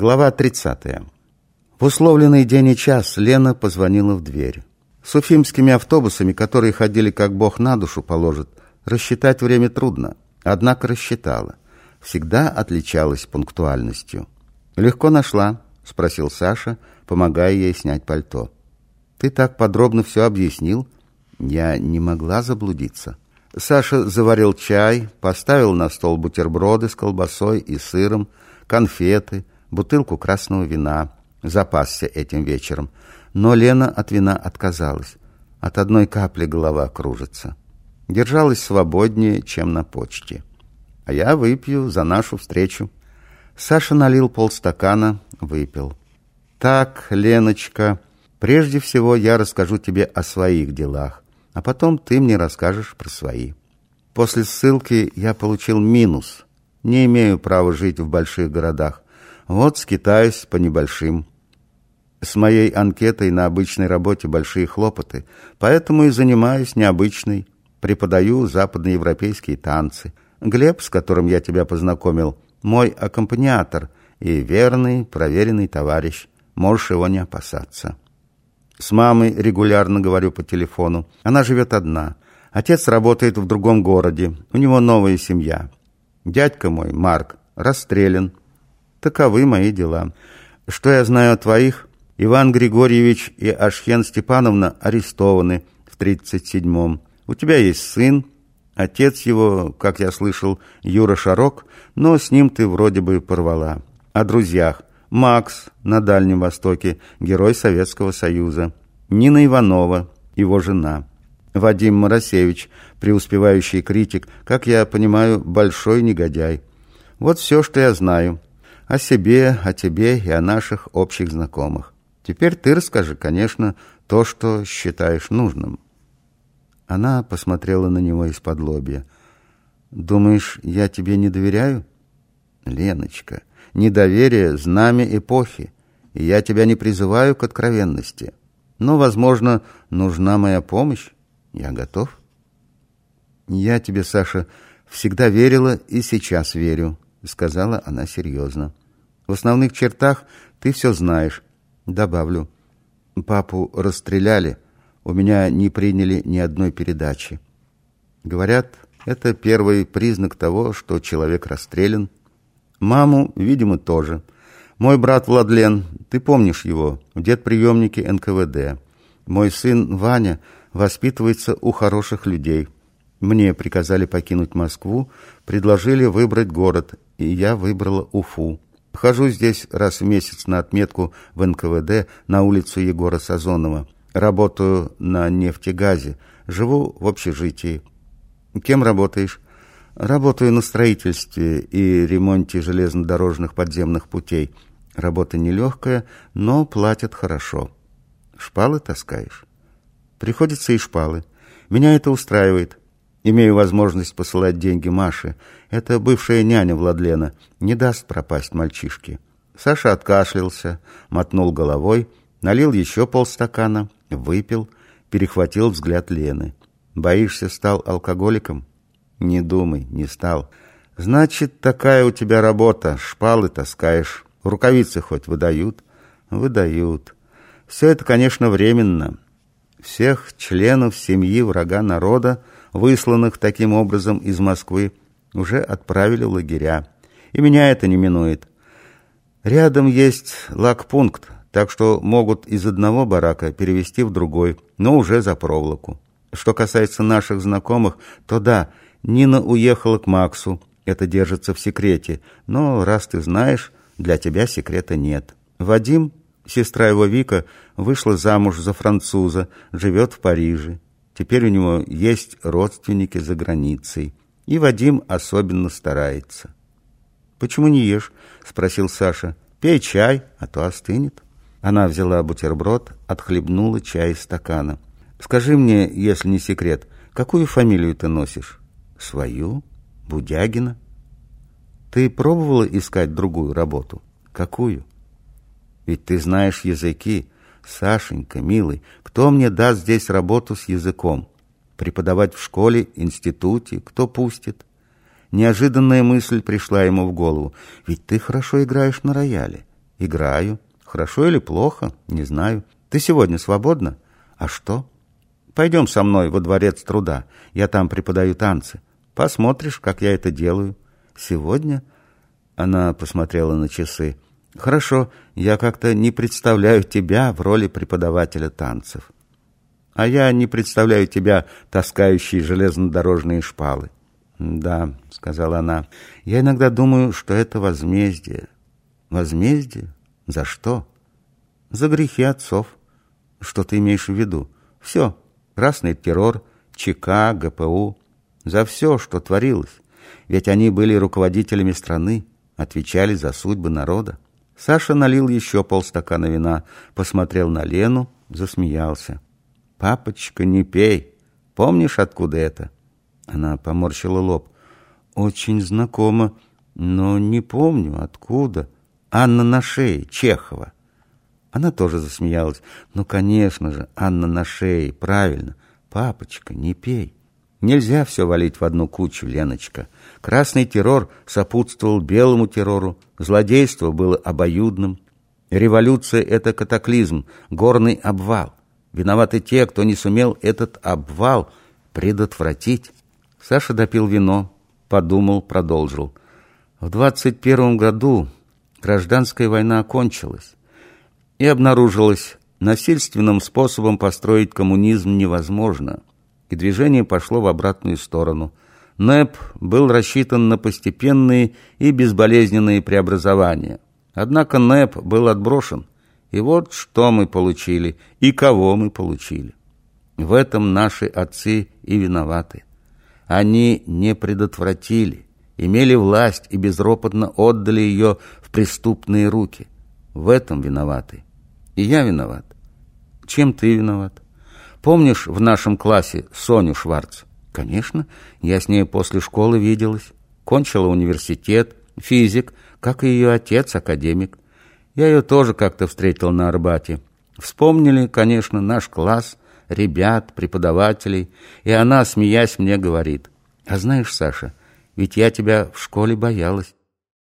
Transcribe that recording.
Глава 30. В условленный день и час Лена позвонила в дверь. С уфимскими автобусами, которые ходили как бог на душу положит, рассчитать время трудно. Однако рассчитала. Всегда отличалась пунктуальностью. «Легко нашла?» — спросил Саша, помогая ей снять пальто. «Ты так подробно все объяснил. Я не могла заблудиться». Саша заварил чай, поставил на стол бутерброды с колбасой и сыром, конфеты, бутылку красного вина. Запасся этим вечером. Но Лена от вина отказалась. От одной капли голова кружится. Держалась свободнее, чем на почте. А я выпью за нашу встречу. Саша налил полстакана, выпил. Так, Леночка, прежде всего я расскажу тебе о своих делах а потом ты мне расскажешь про свои. После ссылки я получил минус. Не имею права жить в больших городах. Вот скитаюсь по небольшим. С моей анкетой на обычной работе большие хлопоты, поэтому и занимаюсь необычной. Преподаю западноевропейские танцы. Глеб, с которым я тебя познакомил, мой аккомпаниатор и верный, проверенный товарищ. Можешь его не опасаться. С мамой регулярно говорю по телефону. Она живет одна. Отец работает в другом городе. У него новая семья. Дядька мой, Марк, расстрелян. Таковы мои дела. Что я знаю о твоих? Иван Григорьевич и Ашхен Степановна арестованы в 37-м. У тебя есть сын. Отец его, как я слышал, Юра Шарок, но с ним ты вроде бы порвала. О друзьях. Макс на Дальнем Востоке, герой Советского Союза. Нина Иванова, его жена. Вадим Моросевич, преуспевающий критик, как я понимаю, большой негодяй. Вот все, что я знаю. О себе, о тебе и о наших общих знакомых. Теперь ты расскажи, конечно, то, что считаешь нужным. Она посмотрела на него из-под лобья. «Думаешь, я тебе не доверяю?» «Леночка, недоверие – знамя эпохи, и я тебя не призываю к откровенности. Но, возможно, нужна моя помощь. Я готов. Я тебе, Саша, всегда верила и сейчас верю, сказала она серьезно. В основных чертах ты все знаешь. Добавлю. Папу расстреляли. У меня не приняли ни одной передачи. Говорят, это первый признак того, что человек расстрелян Маму, видимо, тоже. Мой брат Владлен, ты помнишь его, дед приемники НКВД. Мой сын Ваня воспитывается у хороших людей. Мне приказали покинуть Москву, предложили выбрать город, и я выбрала Уфу. Хожу здесь раз в месяц на отметку в НКВД на улицу Егора Сазонова. Работаю на нефтегазе, живу в общежитии. Кем работаешь? Работаю на строительстве и ремонте железнодорожных подземных путей. Работа нелегкая, но платят хорошо. Шпалы таскаешь? Приходится и шпалы. Меня это устраивает. Имею возможность посылать деньги Маше. Это бывшая няня Владлена. Не даст пропасть мальчишке. Саша откашлялся, мотнул головой, налил еще полстакана, выпил, перехватил взгляд Лены. «Боишься, стал алкоголиком?» Не думай, не стал. Значит, такая у тебя работа, шпалы таскаешь. Рукавицы хоть выдают? Выдают. Все это, конечно, временно. Всех членов семьи врага народа, высланных таким образом из Москвы, уже отправили в лагеря. И меня это не минует. Рядом есть лагпункт, так что могут из одного барака перевести в другой, но уже за проволоку. Что касается наших знакомых, то да, Нина уехала к Максу. Это держится в секрете. Но раз ты знаешь, для тебя секрета нет. Вадим, сестра его Вика, вышла замуж за француза, живет в Париже. Теперь у него есть родственники за границей. И Вадим особенно старается. «Почему не ешь?» — спросил Саша. «Пей чай, а то остынет». Она взяла бутерброд, отхлебнула чай из стакана. «Скажи мне, если не секрет, какую фамилию ты носишь?» Свою? Будягина? Ты пробовала искать другую работу? Какую? Ведь ты знаешь языки. Сашенька, милый, кто мне даст здесь работу с языком? Преподавать в школе, институте, кто пустит? Неожиданная мысль пришла ему в голову. Ведь ты хорошо играешь на рояле. Играю. Хорошо или плохо, не знаю. Ты сегодня свободна? А что? Пойдем со мной во дворец труда. Я там преподаю танцы. Посмотришь, как я это делаю. Сегодня? Она посмотрела на часы. Хорошо, я как-то не представляю тебя в роли преподавателя танцев. А я не представляю тебя, таскающей железнодорожные шпалы. Да, сказала она, я иногда думаю, что это возмездие. Возмездие? За что? За грехи отцов. Что ты имеешь в виду? Все. Красный террор, ЧК, ГПУ. За все, что творилось. Ведь они были руководителями страны, отвечали за судьбы народа. Саша налил еще полстакана вина, посмотрел на Лену, засмеялся. «Папочка, не пей. Помнишь, откуда это?» Она поморщила лоб. «Очень знакомо, но не помню, откуда. Анна на шее, Чехова». Она тоже засмеялась. «Ну, конечно же, Анна на шее, правильно. Папочка, не пей». Нельзя все валить в одну кучу, Леночка. Красный террор сопутствовал белому террору, злодейство было обоюдным. Революция — это катаклизм, горный обвал. Виноваты те, кто не сумел этот обвал предотвратить. Саша допил вино, подумал, продолжил. В двадцать первом году гражданская война окончилась, и обнаружилось, насильственным способом построить коммунизм невозможно — и движение пошло в обратную сторону. НЭП был рассчитан на постепенные и безболезненные преобразования. Однако НЭП был отброшен. И вот что мы получили, и кого мы получили. В этом наши отцы и виноваты. Они не предотвратили, имели власть и безропотно отдали ее в преступные руки. В этом виноваты. И я виноват. Чем ты виноват? Помнишь в нашем классе Соню Шварц? Конечно, я с ней после школы виделась. Кончила университет, физик, как и ее отец, академик. Я ее тоже как-то встретил на Арбате. Вспомнили, конечно, наш класс, ребят, преподавателей, и она, смеясь, мне говорит, «А знаешь, Саша, ведь я тебя в школе боялась».